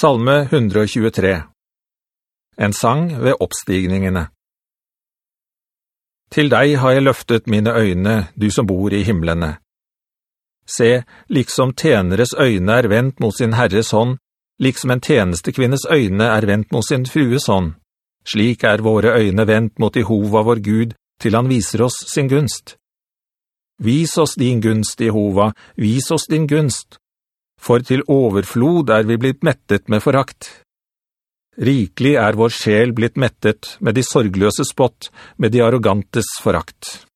Salme 123 En sang ved oppstigningene Til deg har jeg løftet mine øyne, du som bor i himmelene. Se, liksom tjeneres øyne er vendt mot sin herres hånd, liksom en tjenestekvinnes øyne er vendt mot sin frues hånd. Slik er våre øyne vendt mot Jehova vår Gud, til han viser oss sin gunst. Vis oss din gunst, Jehova, vis oss din gunst, for til overflod er vi blitt mettet med forakt. Rikelig er vår sjel blitt mettet med de sorgløse spott, med de arrogantes forakt.